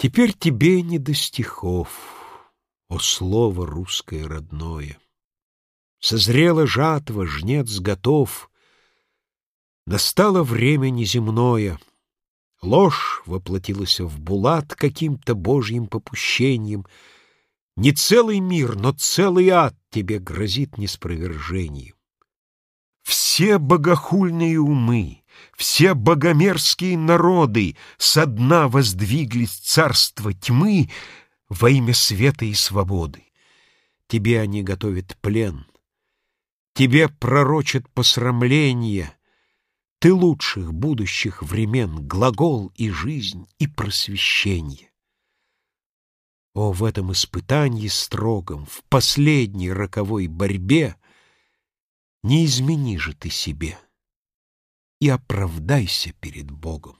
Теперь тебе не до стихов, О слово русское родное. Созрела жатва, жнец готов, Настало время неземное. Ложь воплотилась в булат Каким-то божьим попущением. Не целый мир, но целый ад Тебе грозит неспровержением. Все богохульные умы, все богомерзкие народы Со дна воздвиглись царство тьмы Во имя света и свободы. Тебе они готовят плен, Тебе пророчат посрамление, Ты лучших будущих времен Глагол и жизнь, и просвещение. О, в этом испытании строгом, В последней роковой борьбе Не измени же ты себе и оправдайся перед Богом.